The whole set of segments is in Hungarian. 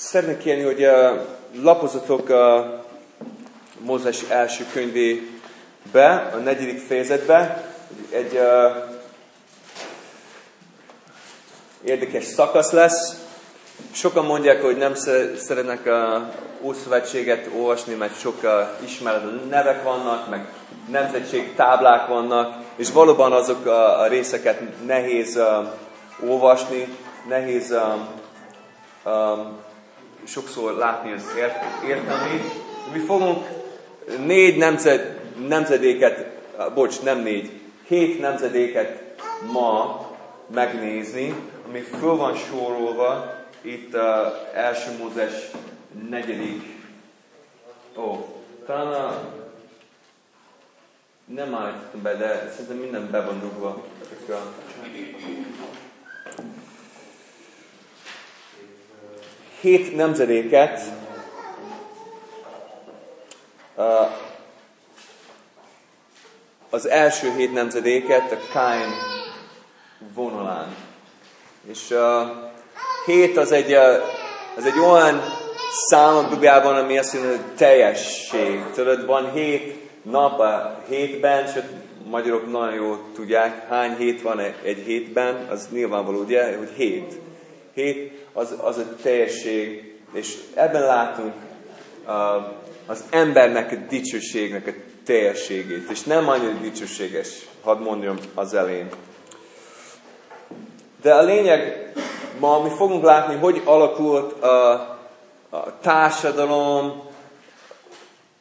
Szeretnék kérni, hogy uh, lapozatok a Mózes első könyvébe, a negyedik fejezetbe. Egy érdekes szakasz lesz. Sokan mondják, hogy nem szeretnek a Ószövetséget olvasni, mert sok uh, ismeretlen nevek vannak, meg nemzetség táblák vannak, és valóban azok a, részeket nehéz olvasni, nehéz sokszor látni az értelmét. Mi fogunk négy nemzed, nemzedéket, bocs, nem négy, hét nemzedéket ma megnézni, ami föl van sorolva itt a első Mózes negyedik. Ó, talán a, nem állítottam be, de szerintem minden be van dugva hét nemzedéket az első hét nemzedéket a Kain vonalán. És hét az egy, az egy olyan szám a Bibliában, ami azt jelenti, hogy teljesség. Tudod, van hét nap a hétben, sőt, magyarok nagyon jól tudják, hány hét van egy hétben, az nyilvánvaló, ugye, hogy hét. Hét az, az a teljesség, és ebben látunk uh, az embernek a dicsőségnek a teljességét, és nem annyira dicsőséges, hadd mondjam az elén. De a lényeg, ma mi fogunk látni, hogy alakult a, a társadalom,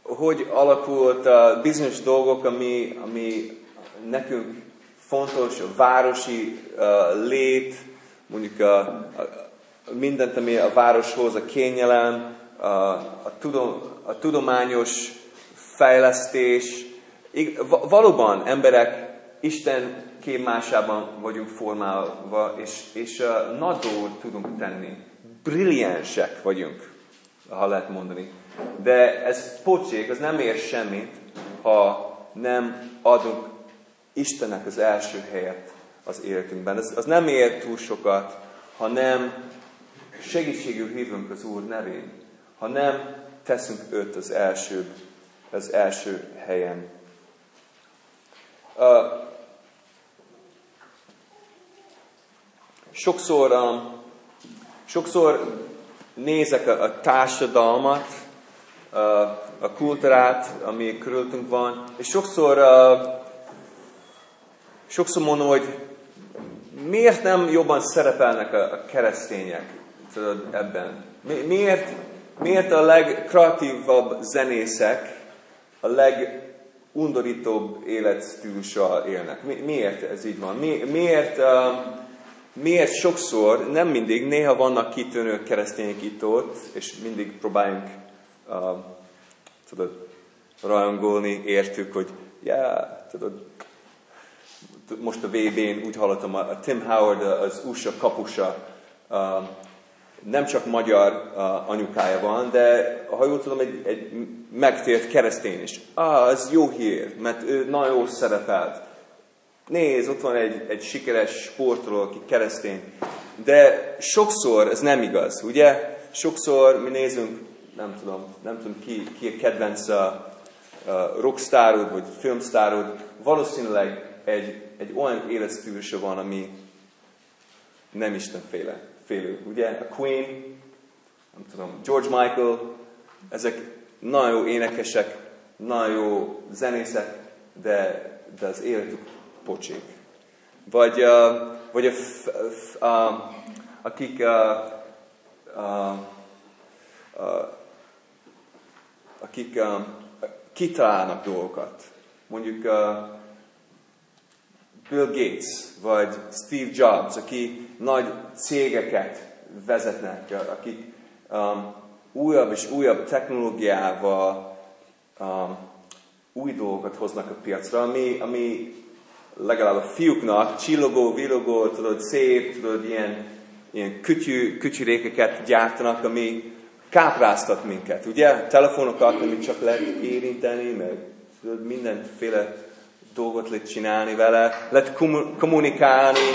hogy alakult a bizonyos dolgok, ami, ami nekünk fontos, a városi uh, lét, mondjuk a, a, mindent, ami a városhoz, a kényelem, a, a, tudom, a tudományos fejlesztés. Valóban emberek Isten képmásában vagyunk formálva, és, és uh, nagy dolgot tudunk tenni. Brilliánsek vagyunk, ha lehet mondani. De ez pocsék, az nem ér semmit, ha nem adunk Istennek az első helyet az életünkben. Az, az nem ér túl sokat, ha nem segítségül hívunk az Úr nevén, ha nem teszünk őt az első, az első helyen. Uh, sokszor, um, sokszor nézek a, a társadalmat, uh, a kultúrát, ami körülöttünk van, és sokszor, uh, sokszor mondom, hogy miért nem jobban szerepelnek a, keresztények tudod, ebben. Mi, miért, miért a legkreatívabb zenészek a legundorítóbb életstílussal élnek? Mi, miért ez így van? Mi, miért, uh, miért sokszor, nem mindig, néha vannak kitűnő keresztények itt ott, és mindig próbáljunk uh, tudod, rajongolni, értük, hogy yeah, tudod, most a VB-n úgy hallottam, a Tim Howard, az USA kapusa, uh, nem csak magyar uh, anyukája van, de ha jól tudom, egy, egy megtért keresztény is. Ah, az jó hír, mert ő nagyon jól szerepelt. Nézd, ott van egy, egy sikeres sportoló, aki keresztény. De sokszor ez nem igaz, ugye? Sokszor mi nézünk, nem tudom, nem tudom ki, ki a kedvenc a, a rockstárod, vagy filmstárod, valószínűleg egy, egy olyan életstílusa van, ami nem Istenféle félő, ugye? A Queen, nem tudom, George Michael, ezek nagyon jó énekesek, nagyon jó zenészek, de, de az életük pocsék. Vagy, uh, vagy a, f, f, uh, akik uh, uh, uh, akik uh, kitalálnak dolgokat. Mondjuk uh, Bill Gates, vagy Steve Jobs, aki nagy cégeket vezetnek, akik um, újabb és újabb technológiával um, új dolgokat hoznak a piacra, ami, ami legalább a fiúknak csillogó, villogó, tudod, szép, tudod, ilyen, ilyen kütyű, kütyürékeket gyártanak, ami kápráztat minket, ugye? Telefonokat, amit csak lehet érinteni, meg tudod, mindenféle dolgot lehet csinálni vele, lehet kommunikálni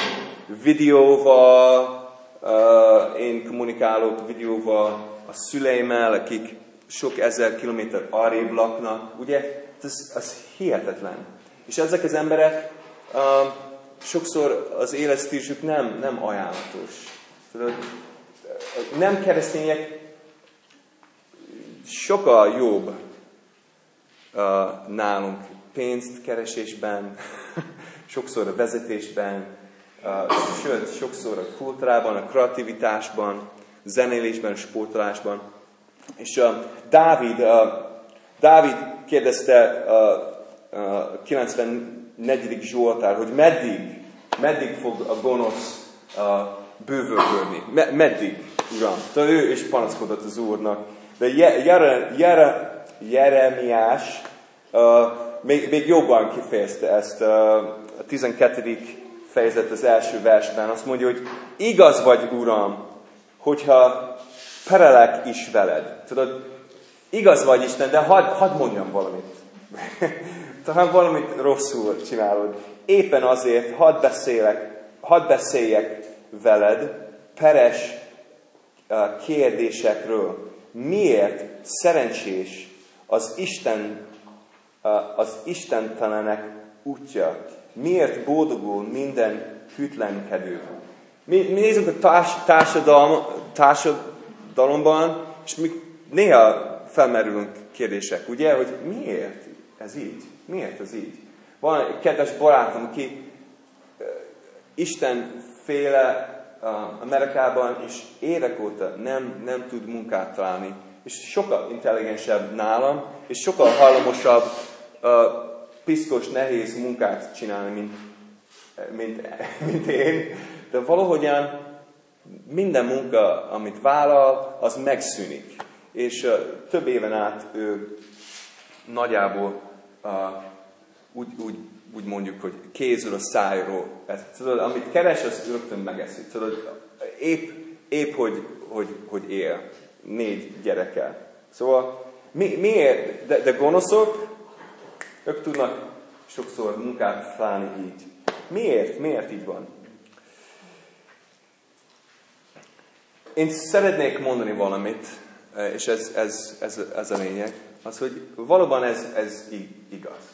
videóval, uh, én kommunikálok videóval, a szüleimmel, akik sok ezer kilométer arrébb laknak, ugye, ez, ez hihetetlen. És ezek az emberek uh, sokszor az életstílusuk nem, nem ajánlatos. Tudod, nem keresztények sokkal jobb uh, nálunk pénzt keresésben, sokszor a vezetésben, sőt, sokszor a kultúrában, a kreativitásban, zenélésben, sportolásban. És uh, Dávid, uh, Dávid kérdezte uh, uh, 94. Zsoltár, hogy meddig, meddig fog a gonosz uh, meddig, Uram? Tehát ő is panaszkodott az Úrnak. De Jere, Jere, Jeremiás uh, még, még jobban kifejezte ezt a 12. fejezet az első versben. Azt mondja, hogy igaz vagy, Uram, hogyha perelek is veled. Tudod, igaz vagy Isten, de hadd had mondjam valamit. Talán valamit rosszul csinálod. Éppen azért hadd beszélek, hadd beszéljek veled peres kérdésekről. Miért szerencsés az Isten az istentelenek útja? Miért boldogul minden hűtlenkedő? Mi, mi nézzük a társ, társadalom, társadalomban, és mi néha felmerülünk kérdések, ugye, hogy miért ez így? Miért ez így? Van egy kedves barátom, aki Isten féle Amerikában, és évek óta nem, nem tud munkát találni, és sokkal intelligensebb nálam, és sokkal hajlamosabb piszkos, nehéz munkát csinálni, mint, mint, mint én. De valahogyan minden munka, amit vállal, az megszűnik. És több éven át ő nagyjából úgy, úgy, úgy mondjuk, hogy kézről a szájról. Ez, tudod, amit keres, az rögtön megeszi. Tudod, épp, épp hogy, hogy, hogy él. Négy gyerekkel. Szóval mi, miért? De, de gonoszok, ők tudnak sokszor munkát találni így. Miért? Miért így van? Én szeretnék mondani valamit, és ez, ez, ez, ez a lényeg, az, hogy valóban ez, ez igaz.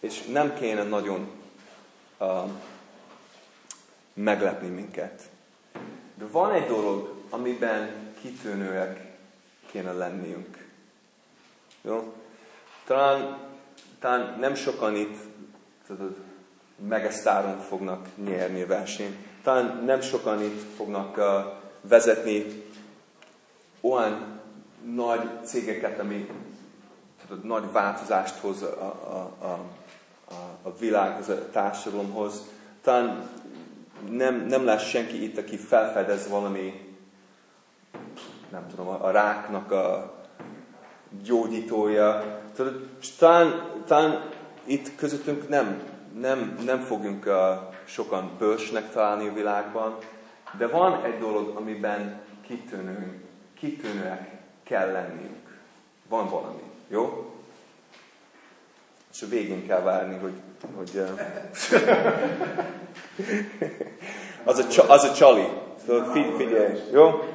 És nem kéne nagyon uh, meglepni minket. De van egy dolog, amiben kitűnőek kéne lenniünk. Jó? Talán, talán nem sokan itt tudod, megesztáron fognak nyerni a versenyt. Talán nem sokan itt fognak uh, vezetni olyan nagy cégeket, ami tudod, nagy változást hoz a, a, a, a, világhoz, a társadalomhoz. Talán nem, nem lesz senki itt, aki felfedez valami, nem tudom, a, a ráknak a gyógyítója. Tudod, talán, talán itt közöttünk nem, nem, nem fogunk uh, sokan bősnek találni a világban, de van egy dolog, amiben kitűnünk, kitűnőek kell lenniünk. Van valami, jó? És a végén kell várni, hogy... hogy uh, az, a, az a csali. Szóval figyelj, jó?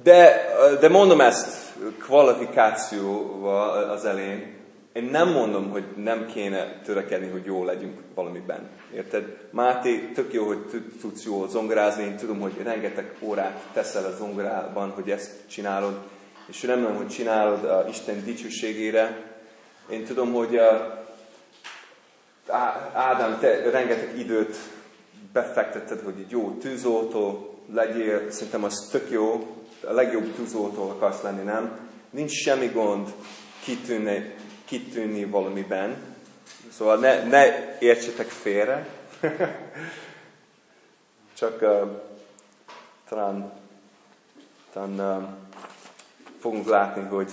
De, de mondom ezt kvalifikációval az elén, én nem mondom, hogy nem kéne törekedni, hogy jó legyünk valamiben. Érted? Máté, tök jó, hogy tudsz jól zongorázni, én tudom, hogy rengeteg órát teszel a zongorában, hogy ezt csinálod, és remélem, hogy csinálod a Isten dicsőségére. Én tudom, hogy a, Ádám, te rengeteg időt befektetted, hogy egy jó tűzoltó legyél, szerintem az tök jó, a legjobb tűzoltó akarsz lenni, nem? Nincs semmi gond kitűnni, kitűnni valamiben. Szóval ne, ne értsetek félre. Csak uh, talán, talán uh, fogunk látni, hogy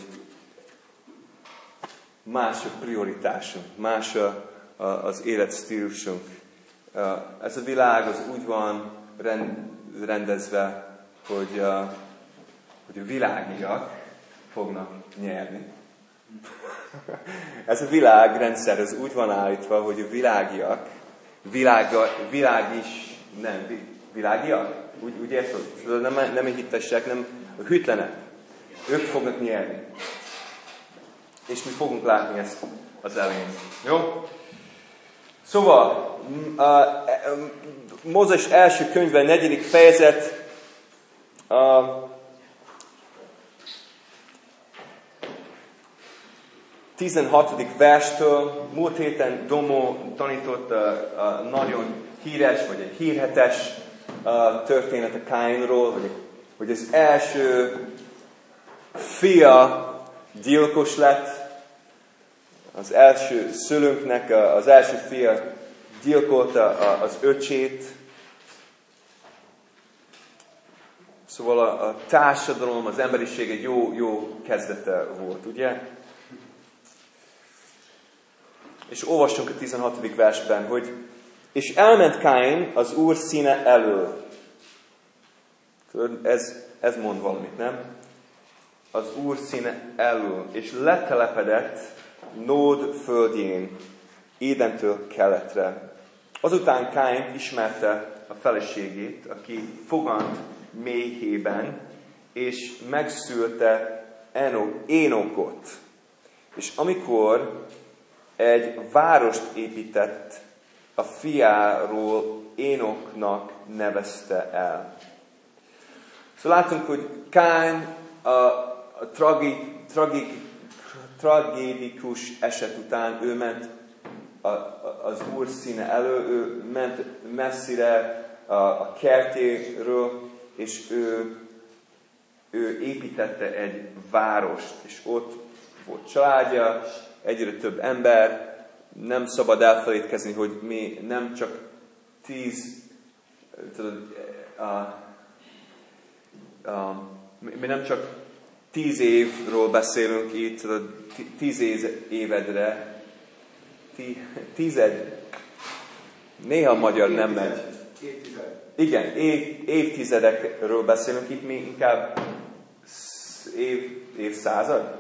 más a prioritásunk, más a, a, az életstílusunk. Uh, ez a világ az úgy van rend, rendezve, hogy, uh, hogy a világiak fognak nyerni. Ez a világrendszer az úgy van állítva, hogy a világiak, világa, világ is, nem, világiak. Úgy, úgy érted? Nem, nem hittesek, nem a hűtlenek. Ők fognak nyerni. És mi fogunk látni ezt az elején. Jó? Szóval, a, a, Mózes első könyve, negyedik fejezet, a, 16. verstől, múlt héten Domó tanított a, a nagyon híres, vagy egy hírhetes a történet a Káinról, hogy, hogy az első fia gyilkos lett, az első szülőnknek az első fia gyilkolta az öcsét. Szóval a, a társadalom, az emberiség egy jó, jó kezdete volt, ugye? És olvassunk a 16. versben, hogy és elment Káin az Úr színe elől. Ez, ez mond valamit, nem? Az Úr színe elől. És letelepedett Nód földjén, Édentől keletre. Azután Káin ismerte a feleségét, aki fogant méhében, és megszülte Énokot. És amikor egy várost épített, a fiáról Énoknak nevezte el. Szóval látunk, hogy Káin a, a tragi, tragik, tragédikus eset után ő ment a, a, az Úr színe elő, ő ment messzire a, a kertéről, és ő, ő építette egy várost, és ott volt családja, egyre több ember, nem szabad elfelejtkezni, hogy mi nem csak tíz, tudod, a, a, mi nem csak tíz évről beszélünk itt, tudod, tíz évedre, tízed, néha magyar nem megy. Igen, év, évtizedekről beszélünk itt, mi inkább év, évszázad.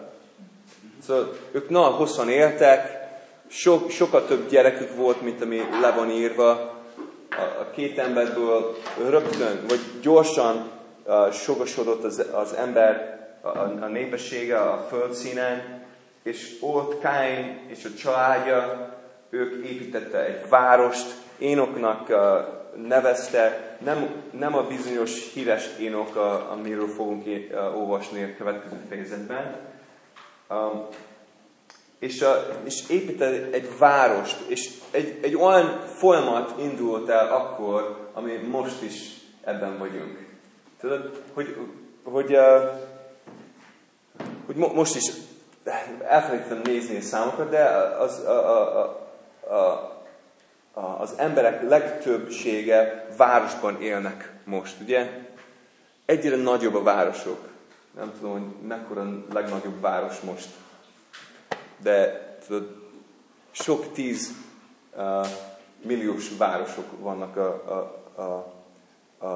Szóval ők na, hosszan éltek, sok, sokkal több gyerekük volt, mint ami le van írva. A, a két emberből. Rögtön, vagy gyorsan uh, sokasodott az, az ember, a, a népessége a földszínen, és ott Káin és a családja, ők építette egy várost, Énoknak uh, nevezte, nem, nem a bizonyos híres Énok, uh, amiről fogunk uh, olvasni a következő fejezetben, um, és, a, és épített egy várost, és egy, egy olyan folyamat indult el akkor, ami most is ebben vagyunk. Tudod, hogy, hogy, hogy mo, most is elfelejtettem nézni a számokat, de az, a, a, a, a, az emberek legtöbbsége városban élnek most, ugye? Egyre nagyobb a városok. Nem tudom, hogy mekkora legnagyobb város most de tudod, sok tíz uh, milliós városok vannak a, a, a, a,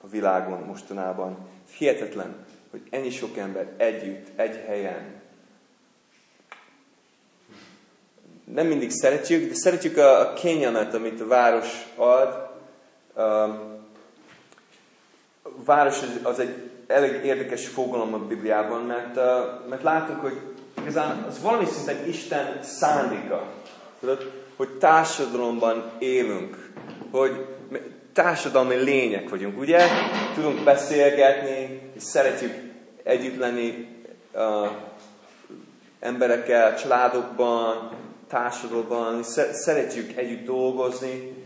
a világon mostanában. Hihetetlen, hogy ennyi sok ember együtt, egy helyen. Nem mindig szeretjük, de szeretjük a, a kényelmet, amit a város ad. Um, a város az egy elég érdekes fogalom a Bibliában, mert, mert látunk, hogy igazán az valami szinten Isten szándéka. Hogy társadalomban élünk, hogy társadalmi lények vagyunk, ugye? Tudunk beszélgetni, és szeretjük együtt lenni uh, emberekkel, családokban, társadalomban, szeretjük együtt dolgozni.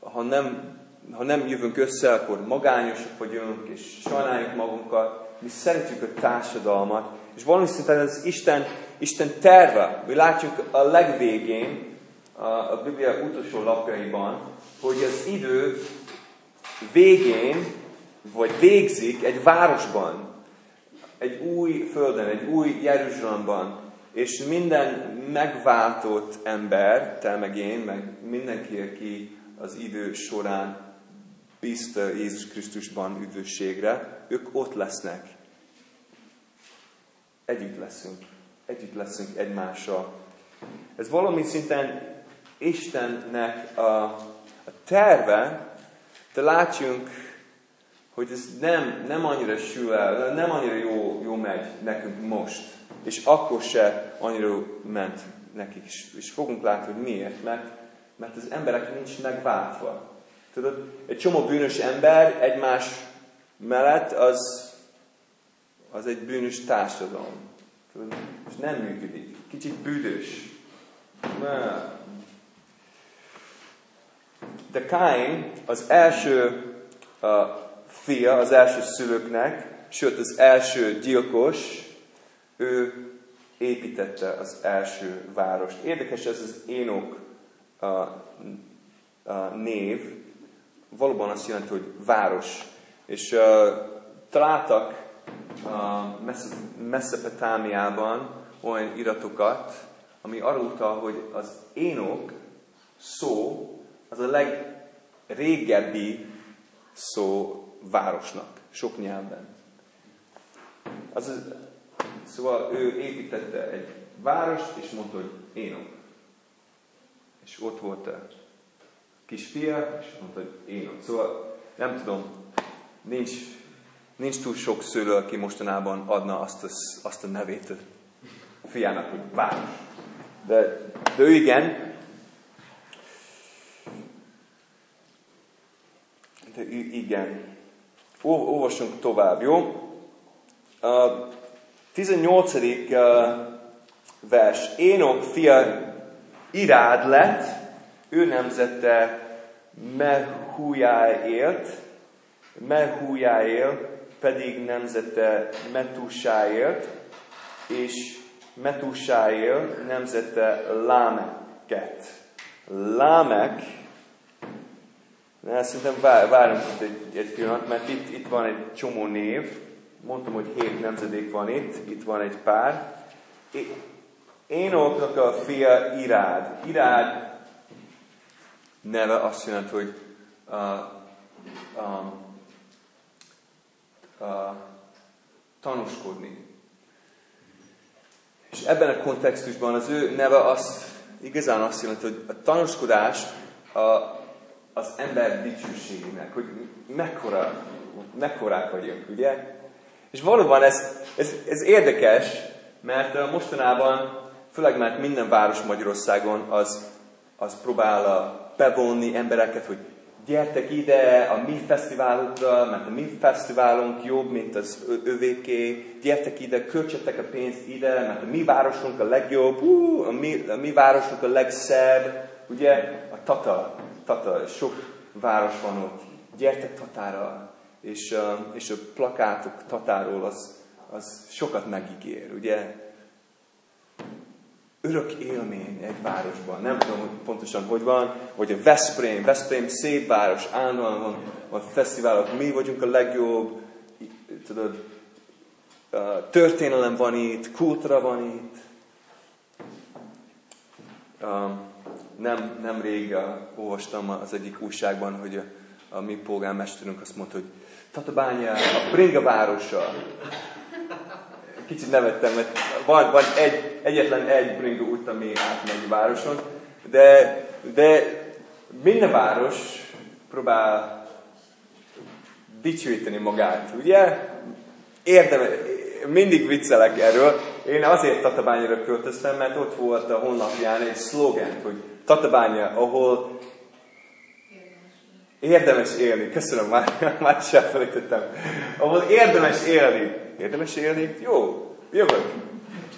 Ha, nem, ha nem jövünk össze, akkor magányosak vagyunk, és sajnáljuk magunkat. Mi szeretjük a társadalmat, és szinten ez Isten, Isten terve. Mi látjuk a legvégén, a, a Biblia utolsó lapjaiban, hogy az idő végén, vagy végzik egy városban, egy új földön, egy új Jeruzsálemban, és minden megváltott ember, te meg én, meg mindenki, aki az idő során bízta Jézus Krisztusban üdvösségre, ők ott lesznek együtt leszünk. Együtt leszünk egymással. Ez valami szinten Istennek a, a terve, de látjunk, hogy ez nem, nem annyira sül el, nem annyira jó, jó megy nekünk most. És akkor se annyira ment nekik is. És fogunk látni, hogy miért. Mert, mert az emberek nincs megváltva. Tudod, egy csomó bűnös ember egymás mellett az, az egy bűnös társadalom. Tudod, és nem működik. Kicsit büdös. De Kain az első uh, fia, az első szülőknek, sőt az első gyilkos, ő építette az első várost. Érdekes ez az Énok a, a név, valóban azt jelenti, hogy város. És uh, találtak uh, Messepotámiában olyan iratokat, ami arulta, hogy az Énok szó az a legrégebbi szó városnak, sok nyelven. Az, szóval ő építette egy várost, és mondta, hogy Énok. És ott volt kisfia, és mondta, hogy Énok. Szóval nem tudom, nincs, nincs túl sok szülő, aki mostanában adna azt a, azt a nevét a fiának, hogy város. De, de ő igen, de igen. Olvassunk tovább, jó? A 18. vers. Énok fia Irád lett, ő nemzete Mehujáért, Mehujáél pedig nemzete Metusáért, és Metusáél nemzete Lámeket. Lámek szerintem várunk itt egy, egy pillanat, mert itt, itt van egy csomó név. Mondtam, hogy hét nemzedék van itt, itt van egy pár. Énoknak a fia Irád. Irád neve azt jelenti, hogy uh, um, uh, tanúskodni. És ebben a kontextusban az ő neve azt igazán azt jelenti, hogy a tanúskodás a, az ember dicsőségének, hogy mekkora, mekkorák vagyunk, ugye? És valóban ez, ez, ez érdekes, mert mostanában, főleg mert minden város Magyarországon az, az próbál bevonni embereket, hogy gyertek ide a mi fesztiválunkra, mert a mi fesztiválunk jobb, mint az övéké. Gyertek ide, költsetek a pénzt ide, mert a mi városunk a legjobb, Hú, a, mi, a mi városunk a legszebb. Ugye a Tata Tata, sok város van ott, gyertek Tatára, és, és a plakátok Tatáról az, az sokat megígér, ugye? Örök élmény egy városban. Nem tudom hogy pontosan, hogy van, hogy a Veszprém, Veszprém szép város, állandóan van, van fesztiválok, mi vagyunk a legjobb, tudod, történelem van itt, kultúra van itt. Nem, nem rég uh, olvastam az egyik újságban, hogy a, a mi polgármesterünk azt mondta, hogy Tatabánya a bringa városa. Kicsit nevettem, mert van, van egy, egyetlen egy bringa út, ami átmegy a városon, de, de minden város próbál dicsőíteni magát, ugye? Érdemes, mindig viccelek erről. Én azért Tatabányra költöztem, mert ott volt a honlapján egy szlogen, hogy Tatabánya, ahol érdemes élni. Köszönöm, már, már is elfelejtettem. Ahol érdemes élni. Érdemes élni? Jó, jövök.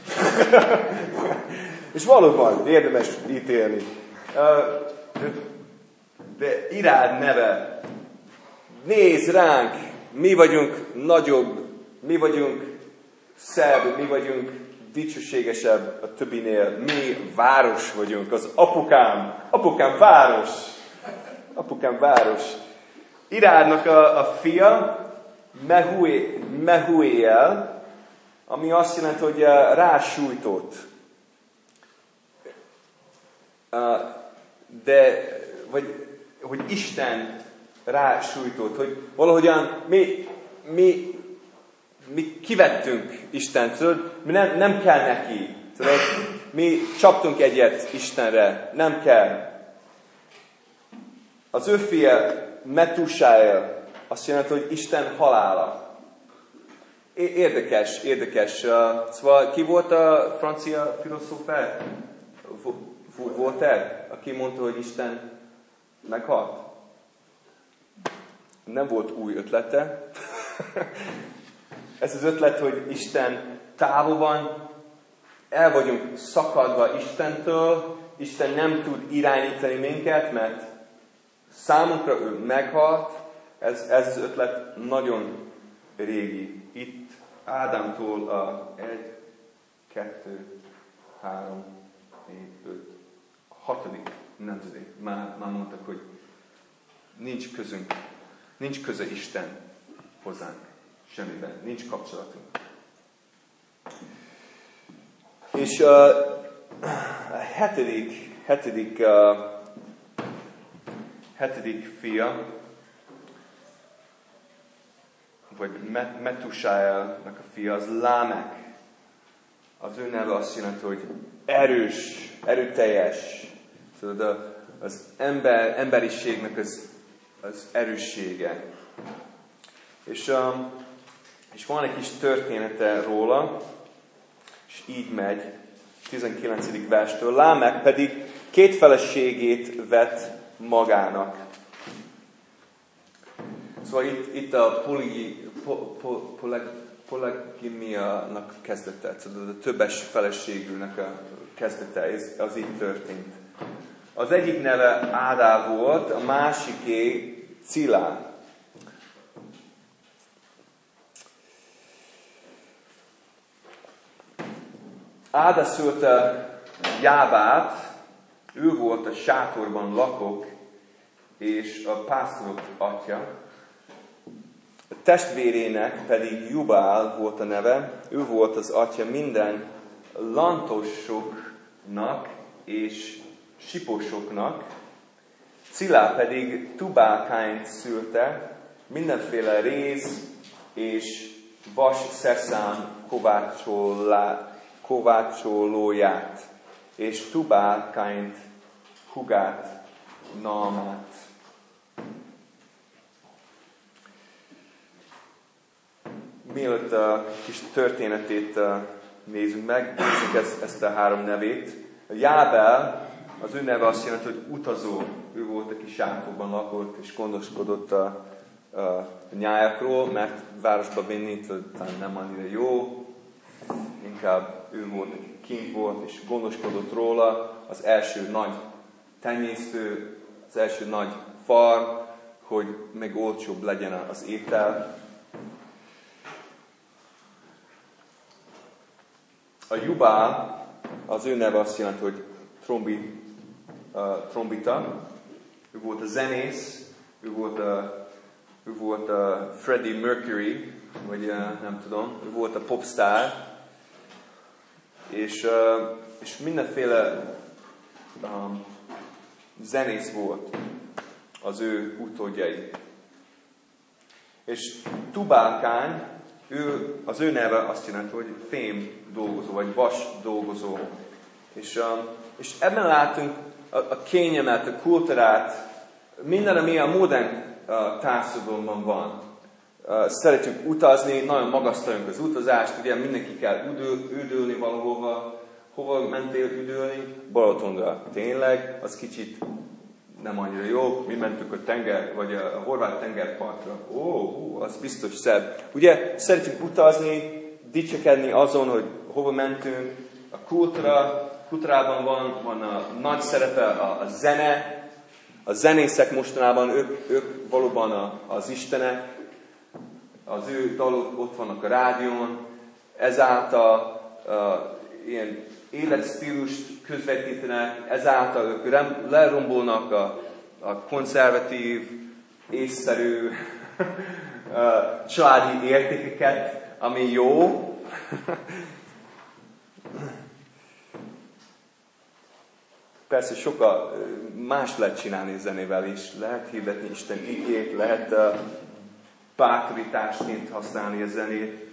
És valóban érdemes itt élni. De irád neve. Nézd ránk, mi vagyunk nagyobb, mi vagyunk szebb, mi vagyunk dicsőségesebb a többinél. Mi város vagyunk, az apukám, apukám város, apukám város. Irádnak a, a fia, Mehuéel, ami azt jelenti, hogy uh, rásújtott. Uh, de, vagy, hogy Isten rásújtott, hogy valahogyan mi, mi mi kivettünk Istentől, mi nem, nem kell neki. Tudod, mi csaptunk egyet Istenre, nem kell. Az ő fia Metusáel azt jelenti, hogy Isten halála. Érdekes, érdekes. Szóval ki volt a francia filozófár? Voltaire, aki mondta, hogy Isten meghalt? Nem volt új ötlete. Ez az ötlet, hogy Isten távol van, el vagyunk szakadva Istentől, Isten nem tud irányítani minket, mert számunkra ő meghalt, ez, ez az ötlet nagyon régi. Itt Ádámtól a 1, 2, 3, 4, 5, hatodik nemzedék. Már, már mondtak, hogy nincs közünk, nincs köze Isten hozzánk. Semmiben. Nincs kapcsolatunk. És uh, a hetedik, hetedik, uh, hetedik fia, vagy Metusáelnek a fia, az Lámek. Az ő neve azt jelenti, hogy erős, erőteljes. Tudod, az ember, emberiségnek az, az erőssége. És, um, és van egy kis története róla, és így megy, 19. verstől. Lámek pedig két feleségét vett magának. Szóval itt, itt a poli, po, po, poleg, polegimiának kezdete, szóval a többes feleségűnek a kezdete, ez, az így történt. Az egyik neve Ádá volt, a másiké Cilán. Áda szülte Jábát, ő volt a sátorban lakok, és a pásztorok atya. A testvérének pedig Jubál volt a neve, ő volt az atya minden lantosoknak és siposoknak. Cilá pedig Tubákányt szülte, mindenféle rész és vas kovácsolá, kovácsolóját, és Tubákányt, hugát, Naamát. Mielőtt a kis történetét nézzük meg, nézzük ezt, ezt a három nevét. A Jábel, az ő neve azt jelenti, hogy utazó. Ő volt, aki sátorban lakott és gondoskodott a, a nyájakról, mert városba vinni talán nem annyira jó, inkább ő volt, aki kint volt, és gondoskodott róla, az első nagy tenyésztő, az első nagy far, hogy meg olcsóbb legyen az étel. A Jubál, az ő neve azt jelenti, hogy trombi, uh, trombita. Ő volt a zenész, ő volt a, ő volt a Freddie Mercury, vagy uh, nem tudom, ő volt a popstar, és, uh, és mindenféle um, zenész volt az ő utódjai. És Tubálkány, ő, az ő neve azt jelenti, hogy fém dolgozó, vagy vas dolgozó. És, és ebben látunk a, a kényelmet, a kultúrát, minden, ami a modern társadalomban van. Szeretünk utazni, nagyon magasztaljunk az utazást, ugye mindenki kell üdül, üdülni valahova. Hova mentél üdülni? Balatonra. Tényleg, az kicsit nem annyira jó. Mi mentünk a tenger, vagy a, horvát tengerpartra. Ó, ó, az biztos szebb. Ugye, szeretünk utazni, dicsekedni azon, hogy hova mentünk. A kultúra, kultúrában van, van a nagy szerepe a, a zene. A zenészek mostanában, ők, ők valóban a, az Istenek. Az ő dalok ott vannak a rádión. Ezáltal uh, ilyen életstílust közvetítenek, ezáltal ők lerombolnak a, a konzervatív, észszerű családi értékeket, ami jó. Persze sokkal más lehet csinálni zenével is. Lehet hirdetni Isten igét, lehet uh, bátorításként használni a zenét.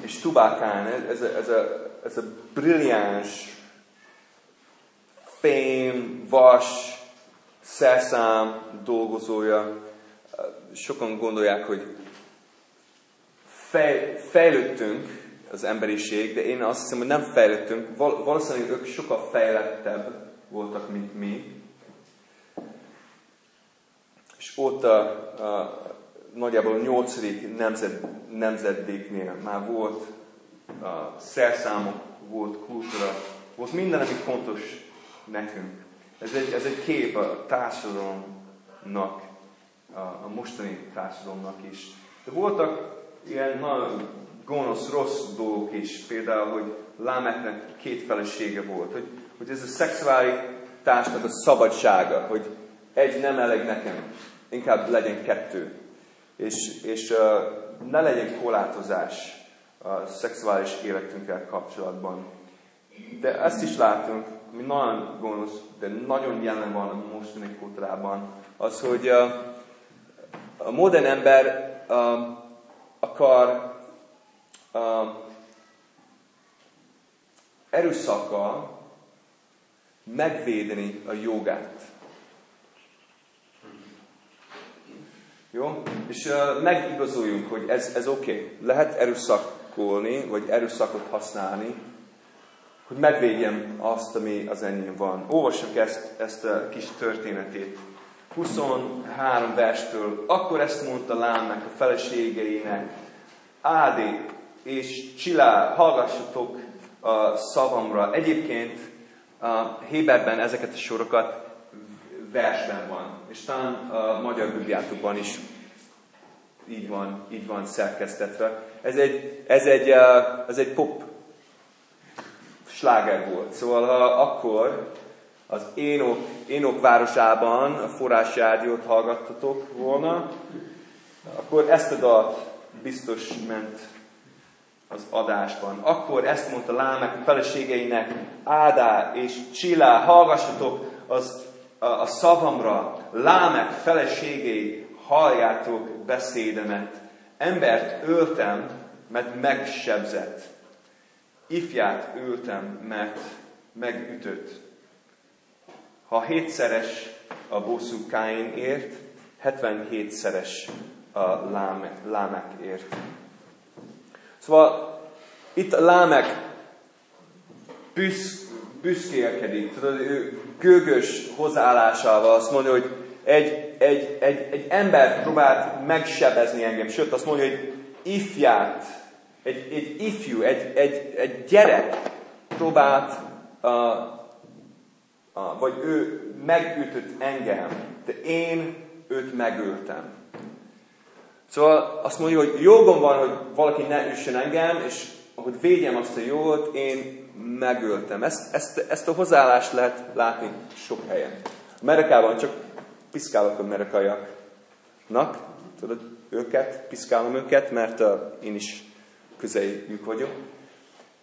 És Tubákán, ez a, ez a, ez a brilliáns, fém, vas, szerszám dolgozója. Sokan gondolják, hogy fej, fejlődtünk az emberiség, de én azt hiszem, hogy nem fejlődtünk. Val- valószínűleg ők sokkal fejlettebb voltak, mint mi. És ott a, nagyjából a nyolcadik nemzed, nemzedéknél már volt a szerszámok, volt kultúra, volt minden, ami fontos nekünk. Ez egy, ez egy kép a társadalomnak, a, a mostani társadalomnak is. De voltak ilyen nagyon gonosz, rossz dolgok is, például, hogy Lámeknek két felesége volt, hogy, hogy ez a szexualitásnak a szabadsága, hogy egy nem elég nekem, inkább legyen kettő. És, és ne legyen korlátozás a szexuális életünkkel kapcsolatban. De ezt is látunk, ami nagyon gonosz, de nagyon jelen van a mostani kultúrában, az, hogy a modern ember akar erőszakkal megvédeni a jogát. Jó? És uh, megigazoljunk, hogy ez, ez oké. Okay. Lehet erőszakolni, vagy erőszakot használni, hogy megvédjem azt, ami az enyém van. Olvassuk ezt, ezt a kis történetét. 23 verstől. Akkor ezt mondta Lámnek a feleségeinek, Ádi és Csilá, hallgassatok a szavamra. Egyébként a Héberben ezeket a sorokat versben van, és talán a magyar bibliátokban is így van, így van szerkesztetve. Ez egy, ez egy, ez egy pop sláger volt. Szóval ha akkor az Énok, Énok városában a forrásrádiót hallgattatok volna, akkor ezt a dalt biztos ment az adásban. Akkor ezt mondta Lámek a feleségeinek, Ádá és Csillá, hallgassatok az, a, a szavamra, Lámek feleségei, halljátok beszédemet. Embert öltem, mert megsebzett. Ifját öltem, mert megütött. Ha hétszeres a bosszú Káinért, 77-szeres a lámek, lámekért. Szóval itt a lámek büsz, büszkélkedik, tudod, ő gőgös hozzáállásával azt mondja, hogy egy, egy, egy, egy ember próbált megsebezni engem, sőt azt mondja, hogy ifját, egy, egy ifjú, egy, egy, egy gyerek próbált, uh, uh, vagy ő megütött engem, de én őt megöltem. Szóval azt mondja, hogy jogom van, hogy valaki ne üssön engem, és hogy védjem azt a jogot, én megöltem. Ezt, ezt, ezt a hozzáállást lehet látni sok helyen. Amerikában csak piszkálok a amerikaiaknak, tudod, őket, piszkálom őket, mert uh, én is közeljük vagyok.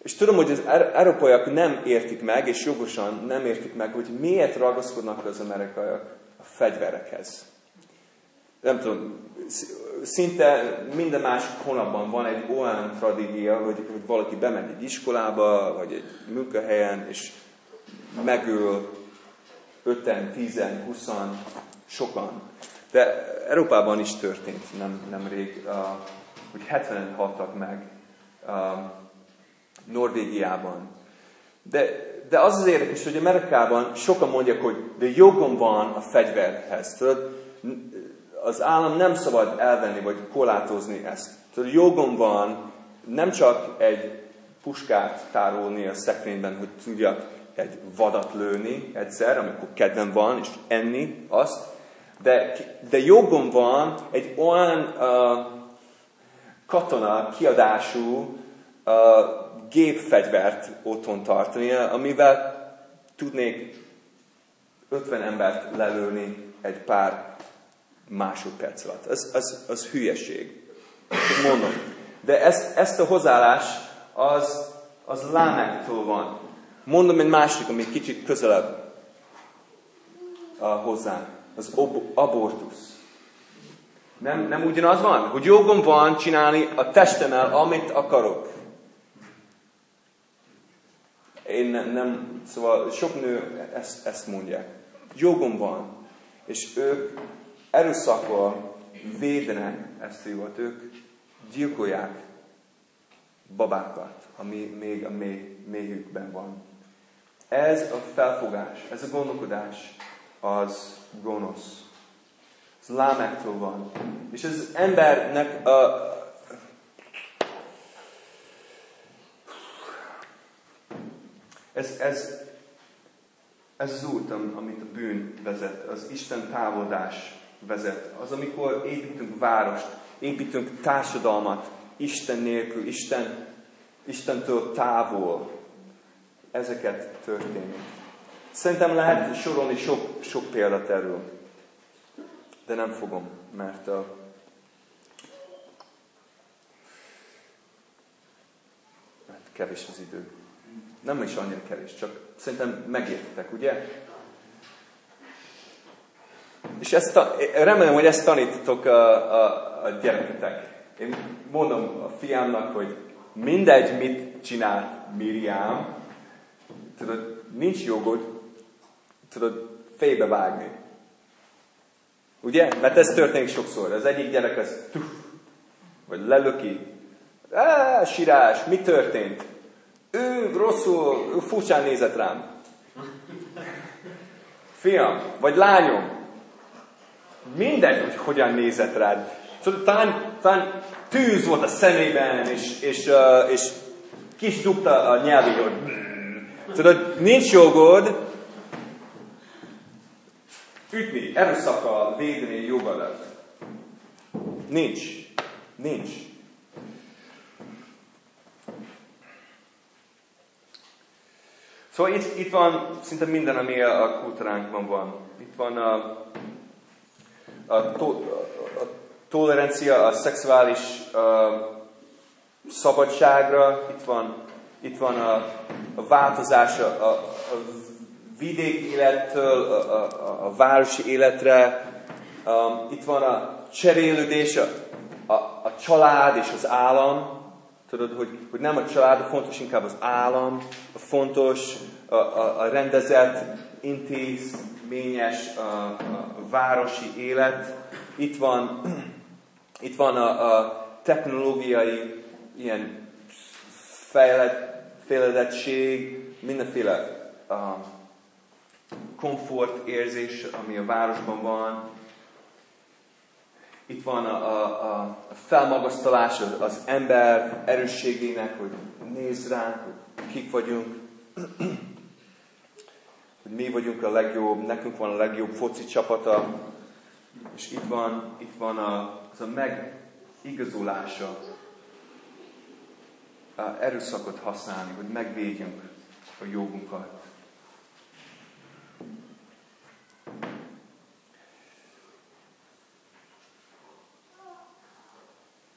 És tudom, hogy az európaiak nem értik meg, és jogosan nem értik meg, hogy miért ragaszkodnak az amerikaiak a fegyverekhez. Nem tudom, szinte minden másik hónapban van egy olyan tradícia, hogy, hogy valaki bemegy egy iskolába, vagy egy munkahelyen, és megöl 5-en, 10 20 sokan. De Európában is történt nem, nemrég, uh, hogy 70-en haltak meg Norvégiában. De, de az az érdekes, hogy Amerikában sokan mondják, hogy de jogom van a fegyverhez. Tudod, az állam nem szabad elvenni, vagy korlátozni ezt. Tudod, jogom van nem csak egy puskát tárolni a szekrényben, hogy tudjak egy vadat lőni egyszer, amikor kedvem van, és enni azt, de, de jogom van egy olyan uh, katona kiadású uh, gépfegyvert otthon tartani, amivel tudnék 50 embert lelőni egy pár másodperc alatt. Az, az, az hülyeség. Mondom. De ezt, ezt a hozzáállás az, az Lámektől van. Mondom egy másik, ami kicsit közelebb a hozzánk. Az ob- abortusz. Nem, nem ugyanaz van? Hogy jogom van csinálni a testemmel, amit akarok. Én nem, nem szóval sok nő ezt, ezt mondja. Jogom van. És ők erőszakkal védenek ezt jogot. Ők gyilkolják babákat, ami még a mély, mélyükben van. Ez a felfogás, ez a gondolkodás az gonosz. Ez lámektól van. És az embernek a, ez, ez, ez az út, amit a bűn vezet, az Isten távolodás vezet. Az, amikor építünk várost, építünk társadalmat, Isten nélkül, Isten, Istentől távol. Ezeket történik. Szerintem lehet sorolni sok, sok példát erről. De nem fogom, mert a, kevés az idő. Nem is annyira kevés, csak szerintem megértetek, ugye? És ezt, remélem, hogy ezt tanítotok a, a, a gyereketek. Én mondom a fiámnak, hogy mindegy, mit csinált Miriam, tudod, nincs jogod, tudod, fejbe vágni. Ugye? Mert ez történik sokszor. Az egyik gyerek az tuf, vagy lelöki. Á, sirás, mi történt? Ő rosszul, ő furcsán nézett rám. Fiam, vagy lányom, mindegy, hogy hogyan nézett rád. Tudod, talán, talán tűz volt a szemében, és, és, és kis dugta a nyelvi, hogy tudod, nincs jogod ütni, erőszakkal védeni jogadat. Nincs. Nincs. Szóval itt, itt van szinte minden, ami a kultúránkban van. Itt van a, a, to, a tolerancia, a szexuális a, szabadságra, itt van, itt van a, a változás a, a, a élettől a, a, a városi életre, um, itt van a cserélődés, a, a, a család és az állam, Tudod, hogy, hogy nem a család a fontos, inkább az állam, a fontos, a, a, a rendezett, intézményes, a, a városi élet. Itt van, itt van a, a technológiai ilyen fejlett, fejledettség, mindenféle a komfort érzés, ami a városban van, itt van a, a, a felmagasztalás az, ember erősségének, hogy nézz ránk, hogy kik vagyunk, hogy mi vagyunk a legjobb, nekünk van a legjobb foci csapata, és itt van, itt van a, az a megigazulása, a erőszakot használni, hogy megvédjünk a jogunkat.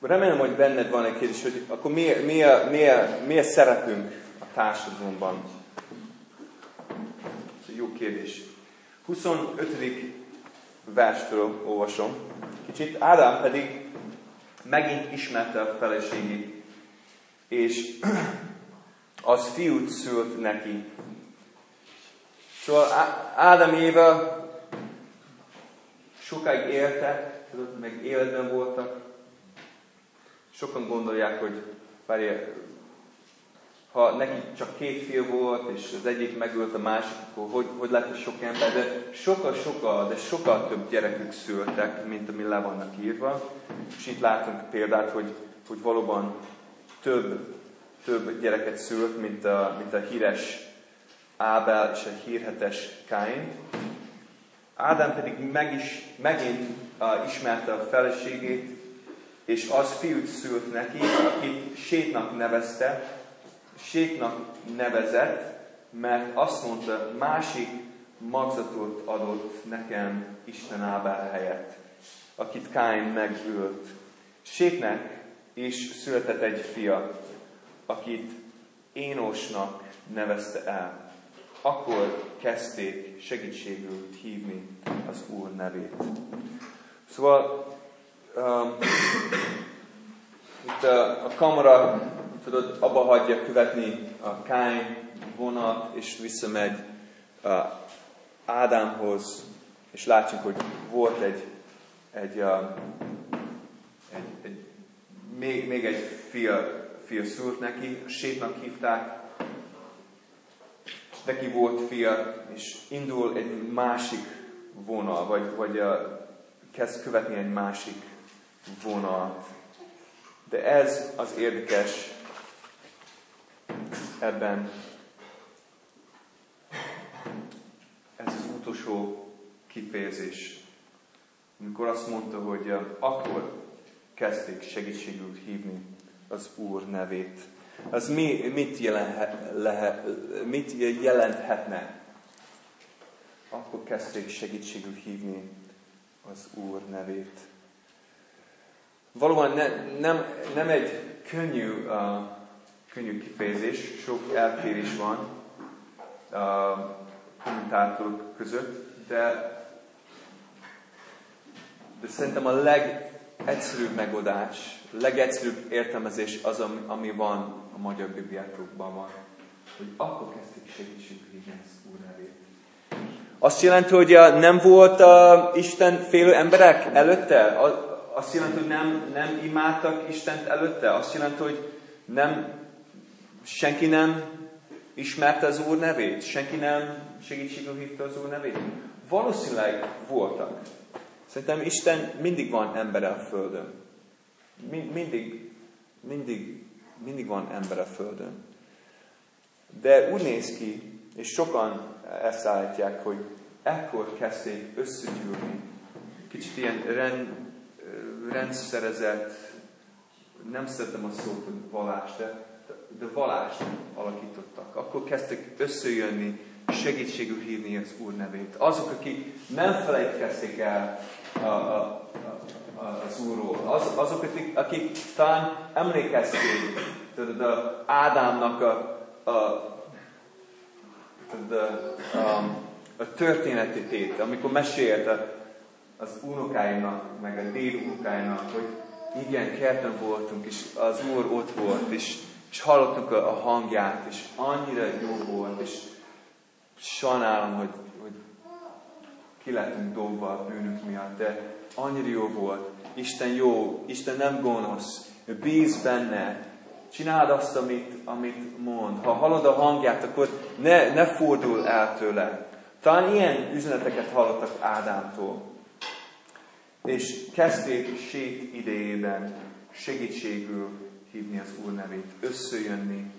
Remélem, hogy benned van egy kérdés, hogy akkor mi, mi, a, mi, mi a szerepünk a társadalomban? Jó kérdés. 25. verstől olvasom. Kicsit Ádám pedig megint ismerte a feleségét, és az fiút szült neki. Szóval Ádám Éva sokáig éltek, tudod, meg életben voltak, Sokan gondolják, hogy várj, ha neki csak két fiú volt, és az egyik megölt a másik, akkor hogy, hogy lett sok ember, de sokkal-sokkal, de sokkal több gyerekük szültek, mint ami le vannak írva. És itt látunk példát, hogy, hogy valóban több, több gyereket szült, mint a, mint a híres Ábel és a hírhetes Káin. Ádám pedig meg is, megint uh, ismerte a feleségét, és az fiút szült neki, akit Sétnak nevezte, Sétnak nevezett, mert azt mondta, másik magzatot adott nekem Isten Ábel helyett, akit Káin megölt. Sétnek is született egy fia, akit Énosnak nevezte el. Akkor kezdték segítségül hívni az Úr nevét. Szóval um, itt a, a kamera, tudod, abba hagyja követni a Káin vonat, és visszamegy a Ádámhoz, és látjuk, hogy volt egy, egy, egy, egy még, még egy fia, fia szült neki, Sétnak hívták, és neki volt fia, és indul egy másik vonal, vagy, vagy a, kezd követni egy másik vonalt. De ez az érdekes ebben. Ez az utolsó kifejezés, amikor azt mondta, hogy akkor kezdték segítségül hívni az Úr nevét. Az mi, mit, jelenhet, lehet, mit jelenthetne? Akkor kezdték segítségül hívni az Úr nevét. Valóban ne, nem, nem egy könnyű, uh, könnyű kifejezés, sok eltérés van a kommentátorok között, de, de szerintem a legegyszerűbb megoldás, legegyszerűbb értelmezés az, ami, ami van a magyar bibliákokban van, hogy akkor kezdték az Úr nevét. Azt jelenti, hogy nem volt uh, Isten félő emberek előtte? Azt jelenti, hogy nem, nem imádtak Istent előtte? Azt jelenti, hogy nem, senki nem ismerte az Úr nevét? Senki nem segítségül hívta az Úr nevét? Valószínűleg voltak. Szerintem Isten mindig van embere a Földön. Mindig, mindig, mindig van ember a Földön. De úgy néz ki, és sokan ezt állítják, hogy ekkor kezdték összegyűlni. Kicsit ilyen rend, rendszerezett, nem szeretem a szót, hogy valás, de, de valást alakítottak. Akkor kezdtek összejönni, segítségül hívni az Úr nevét. Azok, akik nem felejtkezték el a, a, a, az Úrról. Az, azok, akik, akik talán emlékezték tudod, a Ádámnak a, a, tudod, a, a, a történetét, amikor mesélte az unokáinak, meg a déd unokáinak, hogy igen, kerten voltunk, és az Úr ott volt, és, és hallottuk a, hangját, és annyira jó volt, és sajnálom, hogy, hogy ki lettünk dobva a bűnünk miatt, de annyira jó volt. Isten jó, Isten nem gonosz, bíz benne, csináld azt, amit, amit mond. Ha hallod a hangját, akkor ne, ne fordul el tőle. Talán ilyen üzeneteket hallottak Ádámtól. És kezdték sét idejében segítségül hívni az Úr nevét, összejönni,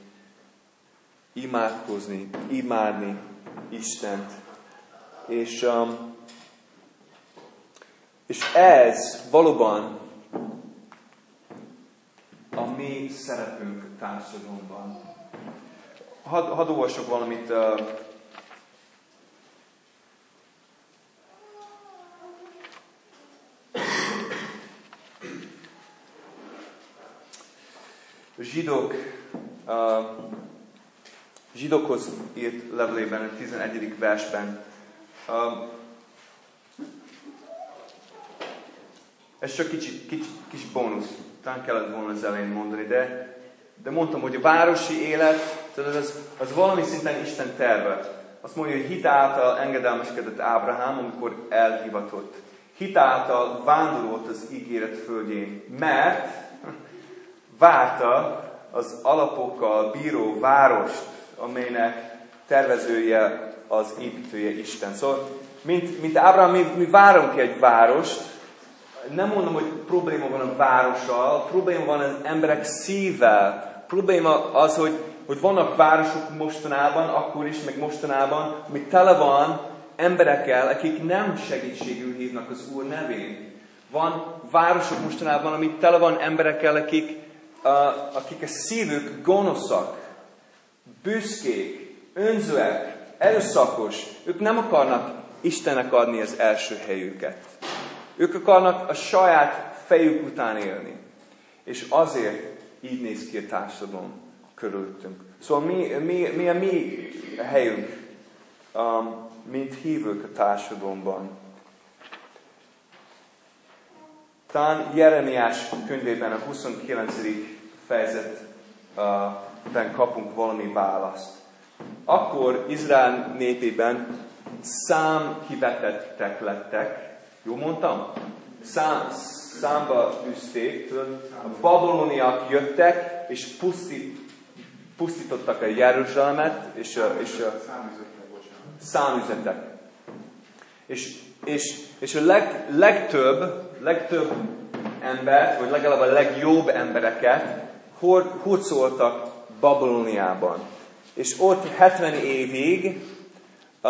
imádkozni, imádni Istent. És, um, és ez valóban a mi szerepünk társadalomban. Hadd had olvasok valamit uh, zsidók, uh, zsidókhoz írt levelében, a 11. versben. Ez csak kicsi, kicsi, kis bónusz. Talán kellett volna az elején mondani, de, de mondtam, hogy a városi élet, tudod, az, az valami szinten Isten terve. Azt mondja, hogy hit által engedelmeskedett Ábrahám, amikor elhivatott. Hit által vándorolt az ígéret földjén, mert várta az alapokkal bíró várost, amelynek tervezője az építője Isten. Szóval, mint, mint Ábrahám, mi, mi várunk egy várost, nem mondom, hogy probléma van a várossal, probléma van az emberek szívvel. Probléma az, hogy, hogy vannak városok mostanában, akkor is, meg mostanában, ami tele van emberekkel, akik nem segítségül hívnak az Úr nevén. Van városok mostanában, ami tele van emberekkel, akik akik a szívük gonoszak, büszkék, önzőek, erőszakos, ők nem akarnak Istennek adni az első helyüket. Ők akarnak a saját fejük után élni. És azért így néz ki a társadalom körülöttünk. Szóval mi, mi, mi a mi helyünk, um, mint hívők a társadalomban? Talán Jeremiás könyvében a 29. fejezetben kapunk valami választ. Akkor Izrael népében szám kivetettek lettek. Jó mondtam? Szám, számba üzték, a babiloniak jöttek, és pusztít, pusztítottak a Jeruzsálemet, és a, és a számüzetek. És, és, és a leg, legtöbb, legtöbb embert, vagy legalább a legjobb embereket hurcoltak Babiloniában. És ott 70 évig a,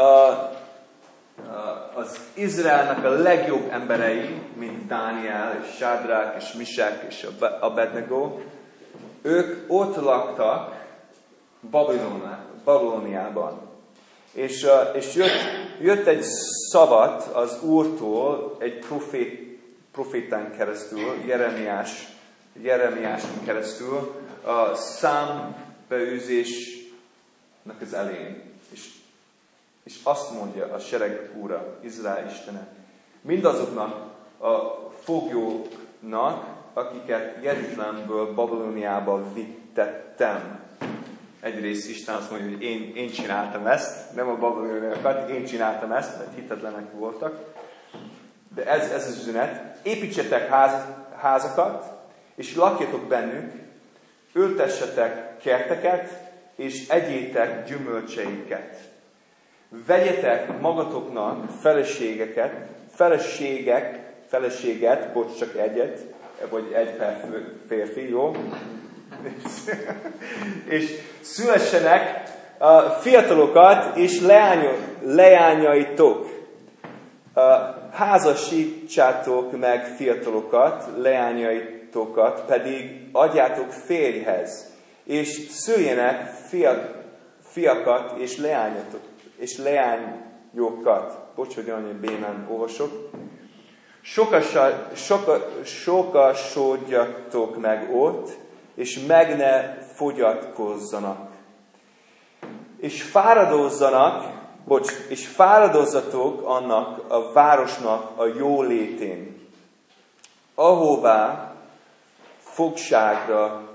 az Izraelnek a legjobb emberei, mint Dániel, és Sádrák, és Misek, és Abednego, ők ott laktak Babiloniában. És, és jött, jött egy szavat az Úrtól, egy profét, profétán keresztül, Jeremiás, Jeremiáson keresztül, a számbeűzésnek az elején. És, és azt mondja a sereg úra, Izrael Istene, mindazoknak a foglyóknak, akiket Jeruzsálemből Babiloniába vittettem. Egyrészt Isten azt mondja, hogy én, én csináltam ezt, nem a babiloniakat, én csináltam ezt, mert hitetlenek voltak. De ez, ez az üzenet. Építsetek ház, házakat, és lakjatok bennük, ültessetek kerteket, és egyétek gyümölcseiket. Vegyetek magatoknak feleségeket, feleségek, feleséget, bocs, csak egyet, vagy egy per férfi, jó? és szülessenek a fiatalokat és leányaitok. Házasítsátok meg fiatalokat, leányaitokat, pedig adjátok férjhez, és szüljenek fiat, fiakat és leányokat, és leányokat. Bocs, hogy olyan bénán olvasok. sokasodjatok meg ott, és meg ne fogyatkozzanak. És fáradozzanak, bocs, és fáradozzatok annak a városnak a jó létén, ahová fogságra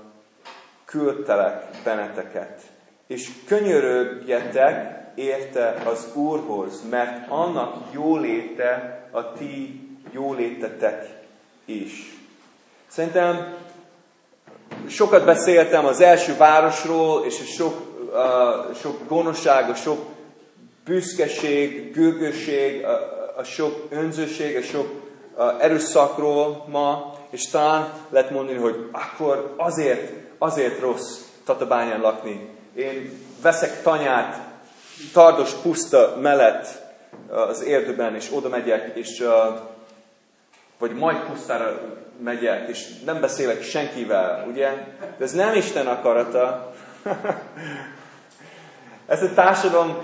küldtelek benneteket, és könyörögjetek érte az Úrhoz, mert annak jóléte a ti jólétetek is. Szerintem sokat beszéltem az első városról, és sok, uh, sok gonoszság, sok büszkeség, gőgösség, a, a sok önzőség, a sok uh, erőszakról ma, és talán lehet mondani, hogy akkor azért, azért rossz Tatabányán lakni. Én veszek tanyát tardos puszta mellett az erdőben, és oda megyek, és vagy majd pusztára megyek, és nem beszélek senkivel, ugye? De ez nem Isten akarata. ez a társadalom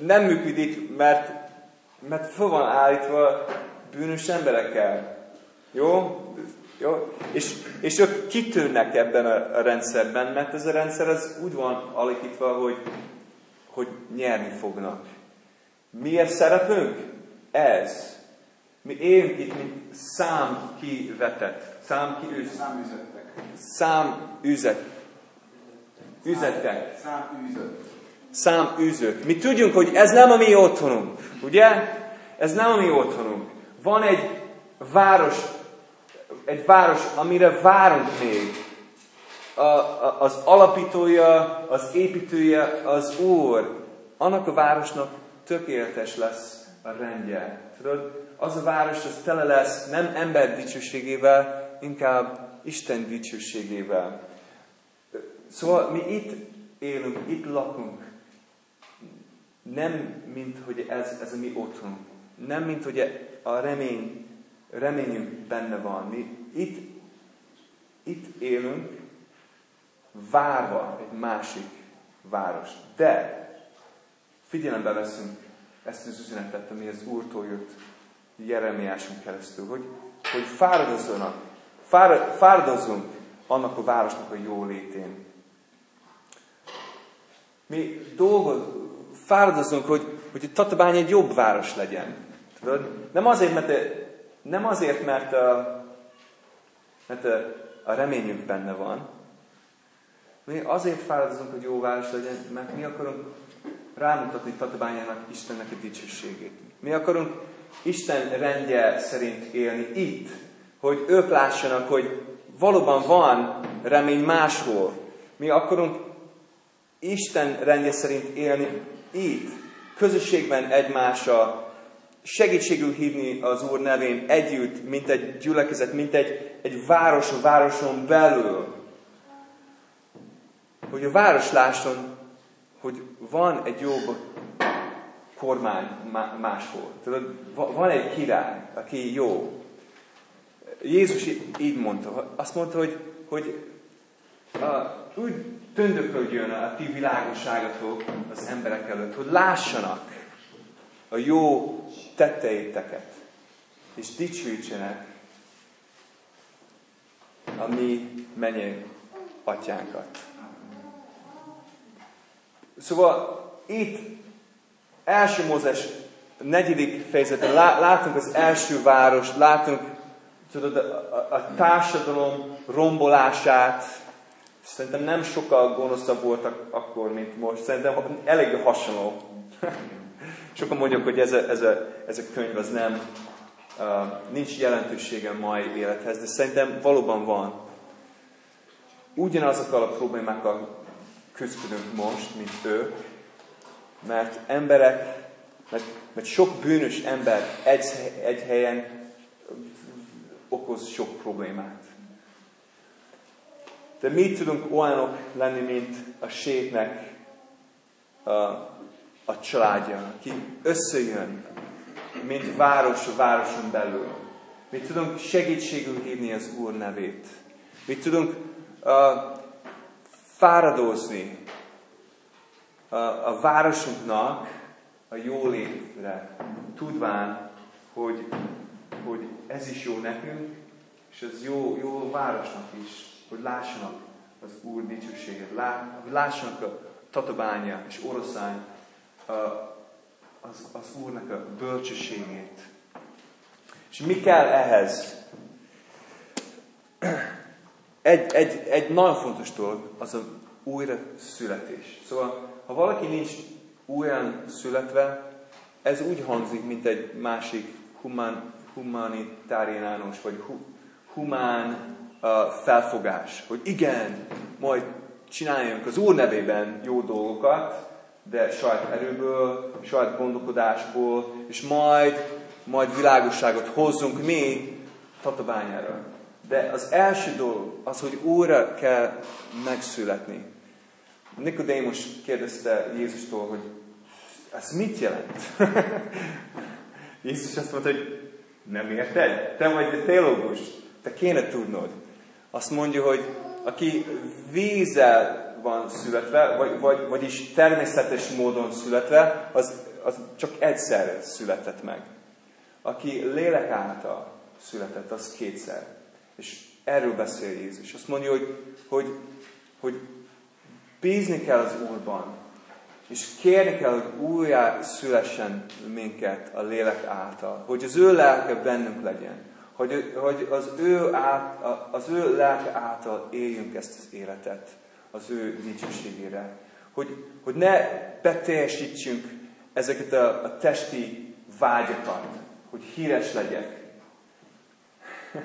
nem működik, mert, mert föl van állítva bűnös emberekkel. Jó? Jó? És, és ők kitűnnek ebben a, a rendszerben, mert ez a rendszer az úgy van alakítva, hogy, hogy nyerni fognak. Miért szerepünk? Ez. Mi élünk itt, mint szám kivetett. Szám ki üz... Számüzettek. Számüzet. Üzetek. Száműzött. Száműzők. Mi tudjunk, hogy ez nem a mi otthonunk. Ugye? Ez nem a mi otthonunk. Van egy város, egy város, amire várunk még. A, a, az alapítója, az építője, az Úr. Annak a városnak tökéletes lesz a rendje. Tudod, az a város az tele lesz nem ember dicsőségével, inkább Isten dicsőségével. Szóval mi itt élünk, itt lakunk. Nem, mint hogy ez, ez a mi otthon. Nem, mint hogy a remény, reményünk benne van. Mi itt, itt élünk, várva egy másik város. De figyelembe veszünk ezt az üzenetet, ami az Úrtól jött Jeremiáson keresztül, hogy, hogy fáradozzanak, fárad, fáradozzunk annak a városnak a jó létén. Mi dolgoz, fáradozzunk, hogy, hogy Tatabány egy jobb város legyen. Tudod? Nem azért, mert, nem azért, mert, a, mert a, a reményünk benne van. Mi azért fáradozunk, hogy jó város legyen, mert mi akarunk rámutatni Tatabányának Istennek a dicsőségét. Mi akarunk Isten rendje szerint élni itt, hogy ők lássanak, hogy valóban van remény máshol. Mi akarunk Isten rendje szerint élni itt, közösségben egymással, segítségül hívni az Úr nevén együtt, mint egy gyülekezet, mint egy, egy város a városon belül. Hogy a város lásson, hogy van egy jobb kormány máshol. Tudod, van egy király, aki jó. Jézus így mondta. Azt mondta, hogy, hogy uh, úgy tündököljön a ti világosságotok az emberek előtt, hogy lássanak a jó tetteiteket, és dicsőítsenek a mi mennyei atyánkat. Szóval itt első Mózes negyedik fejezeten látunk az első város, látunk tudod, a, a, a társadalom rombolását. Szerintem nem sokkal gonoszabb voltak akkor, mint most. Szerintem elég hasonló. Sokan mondjuk, hogy ez a, ez a, ez a könyv az nem, uh, nincs jelentősége mai élethez, de szerintem valóban van. Ugyanazokkal a problémákkal küzdünk most, mint ők, mert emberek, mert, mert sok bűnös ember egy, egy helyen okoz sok problémát. De mi tudunk olyanok lenni, mint a sétnek a, a családja, aki összejön, mint város a városon belül. Mi tudunk segítségül hívni az Úr nevét. Mi tudunk uh, fáradozni a, a városunknak a jólétre, tudván, hogy, hogy ez is jó nekünk, és ez jó, jó városnak is, hogy lássanak az Úr dicsőséget, hogy lássanak a tatabánya és oroszlány az, az Úrnak a bölcsességét. És mi kell ehhez? Egy, egy, egy nagyon fontos dolog, az a újra születés. Szóval ha valaki nincs újra születve, ez úgy hangzik, mint egy másik humán, humanitáriánus, vagy hu, humán felfogás, hogy igen, majd csináljunk az Úr nevében jó dolgokat, de saját erőből, saját gondolkodásból, és majd, majd világosságot hozzunk mi tatabányára. De az első dolog az, hogy újra kell megszületni. Nikodémus kérdezte Jézustól, hogy ez mit jelent? Jézus azt mondta, hogy nem érted? Te vagy a teológus, te kéne tudnod. Azt mondja, hogy aki vízzel van születve, vagy, vagy, vagyis természetes módon születve, az, az csak egyszer született meg. Aki lélek által született, az kétszer. És erről beszél Jézus. Azt mondja, hogy, hogy, hogy Bízni kell az Úrban, és kérni kell, hogy újjá szülessen minket a lélek által, hogy az ő lelke bennünk legyen, hogy, hogy az, ő át, az ő lelke által éljünk ezt az életet az ő dicsőségére. Hogy, hogy ne beteljesítsünk ezeket a, a testi vágyakat, hogy híres legyek.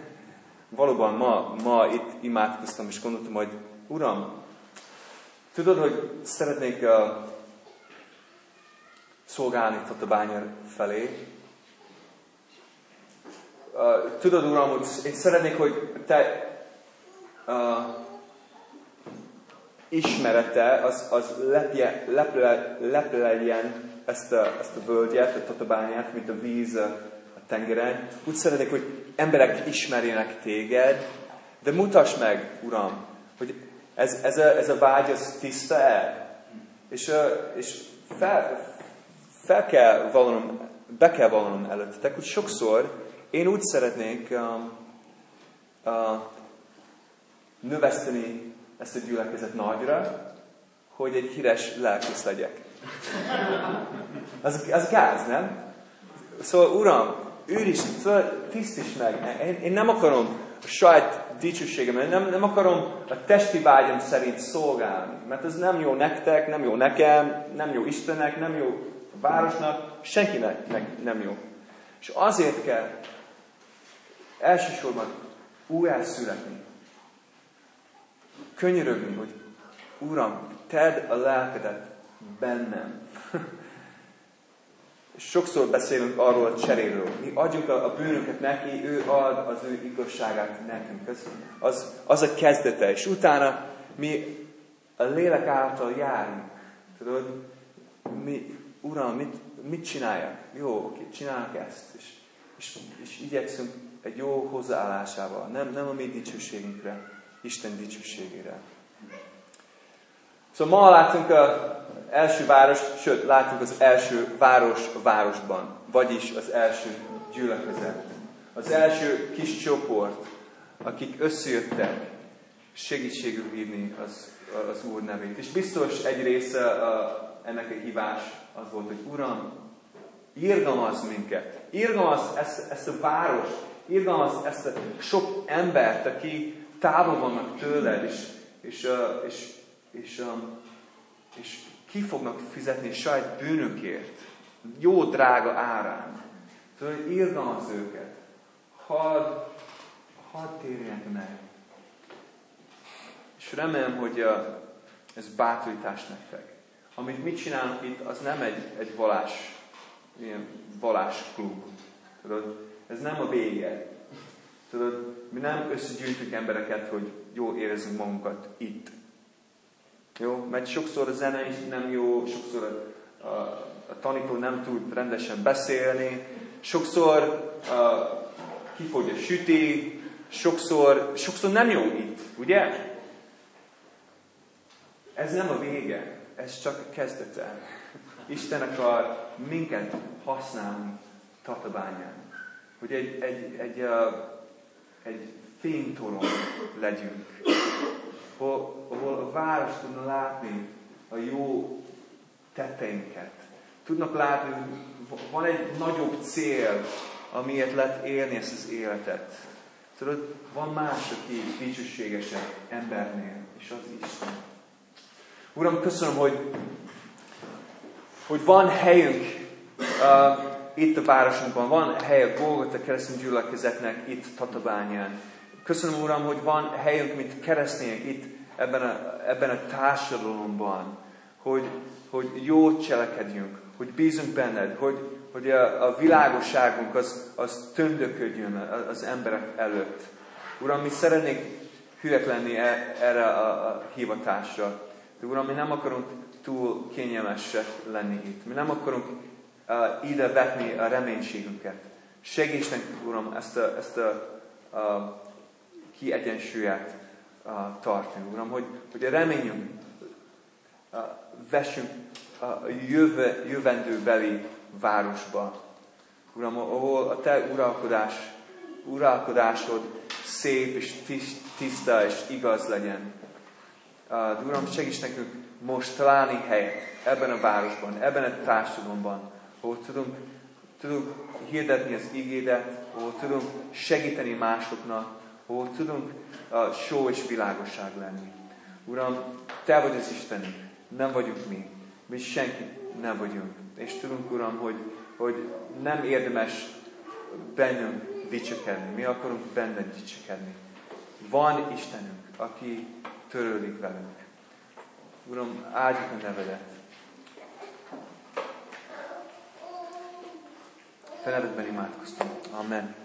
Valóban ma, ma itt imádkoztam, és gondoltam, hogy Uram, Tudod, hogy szeretnék uh, szolgálni Tatabánya felé. Tudod, Uram, hogy én szeretnék, hogy te uh, ismerete, az, az lepje, leple, lepleljen ezt a, ezt a völgyet, a tatabányát, mint a víz a, tengeren. Úgy szeretnék, hogy emberek ismerjenek téged, de mutass meg, Uram, hogy ez, ez, a, ez a vágy, az tiszta el. És, és fel, fel kell vallanom, be kell vallanom előttetek, hogy sokszor én úgy szeretnék um, uh, növeszteni ezt a gyülekezet nagyra, hogy egy híres lelkész legyek. Az, az gáz, nem? Szóval, Uram, őrizd föl, tisztíts meg. Én, én nem akarom a saját dicsőségem, nem, nem akarom a testi vágyam szerint szolgálni, mert ez nem jó nektek, nem jó nekem, nem jó Istennek, nem jó a városnak, senkinek nem jó. És azért kell elsősorban újjászületni. Könyörögni, hogy Uram, tedd a lelkedet bennem. Sokszor beszélünk arról a cseréről. Mi adjuk a, a bűnöket neki, ő ad az ő igazságát nekünk. Ez, az, az a kezdete. És utána mi a lélek által járunk. Tudod, mi, Uram, mit, mit csinálják? Jó, oké, csinálnak ezt. És, és, és igyekszünk egy jó hozzáállásával, nem, nem a mi dicsőségünkre, Isten dicsőségére. Szóval ma látunk az első város, sőt, látunk az első város városban, vagyis az első gyülekezet. Az első kis csoport, akik összejöttek segítségül hívni az, az Úr nevét. És biztos egy része a, ennek a hívás az volt, hogy Uram, írgalmaz minket, írgalmaz ezt, ezt a város, írgalmaz ezt a sok embert, aki távol vannak tőled, és, és, és, és, és ki fognak fizetni saját bűnökért, jó drága árán. Tudod, írgalmaz őket. Hadd, hadd térjenek meg. És remélem, hogy ez bátorítás nektek. Amit mit csinálunk itt, az nem egy, egy valás, ilyen valásklub. Tudod, ez nem a vége. Tudod, mi nem összegyűjtünk embereket, hogy jó érezzünk magunkat itt. Jó? Mert sokszor a zene is nem jó, sokszor a, a, a tanító nem tud rendesen beszélni, sokszor a, kifogy a süti, sokszor, sokszor nem jó itt, ugye? Ez nem a vége, ez csak a kezdete. Isten akar minket használni tatabányán. Hogy egy, egy, egy, egy, fénytorony legyünk, ahol, ahol a város tudna látni a jó tetteinket. Tudnak látni, hogy van egy nagyobb cél, amiért lehet élni ezt az életet. Tudod, van más, aki dicsőségesebb embernél, és az Isten. Uram, köszönöm, hogy, hogy van helyünk uh, itt a városunkban, van hely a Golgota keresztény gyülekezetnek itt Tatabányán. Köszönöm, Uram, hogy van helyünk, mint keresztények itt ebben a, ebben a társadalomban, hogy, hogy jó cselekedjünk, hogy bízunk benned, hogy, hogy a, a világosságunk az, az töndöködjön az emberek előtt. Uram, mi szeretnénk hülyek lenni e, erre a, a hivatásra. De Uram, mi nem akarunk túl kényelmesek lenni itt. Mi nem akarunk uh, ide vetni a reménységünket. Segíts nekünk, Uram, ezt a, ezt a, a kiegyensúlyát uh, tartani, Uram, hogy, hogy a reményünk uh, vessünk a jövő, jövendőbeli városba. Uram, ahol a Te uralkodás, uralkodásod szép és tiszta és igaz legyen. Uh, Uram, segíts nekünk most találni helyet ebben a városban, ebben a társadalomban, ahol tudunk, tudunk hirdetni az igédet, ahol tudunk segíteni másoknak, ahol tudunk uh, só és világosság lenni. Uram, Te vagy az Istenünk, nem vagyunk mi. Mi senki nem vagyunk. És tudunk, Uram, hogy, hogy nem érdemes bennünk dicsekedni. Mi akarunk benned dicsekedni. Van Istenünk, aki törődik velünk. Uram, áldjuk a nevedet. Te nevedben imádkoztunk. Amen.